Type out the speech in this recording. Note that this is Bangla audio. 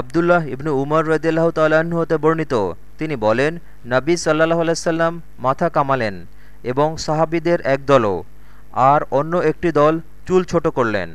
আবদুল্লাহ ইবনু উমর রদিল্লাহ তাল্লাহ্ন হতে বর্ণিত। তিনি বলেন, নবী সাল্লাহ আলাইসাল্লাম মাথা কামালেন এবং সাহাবিদের একদলও, আর অন্য একটি দল চুল ছোট করলেন।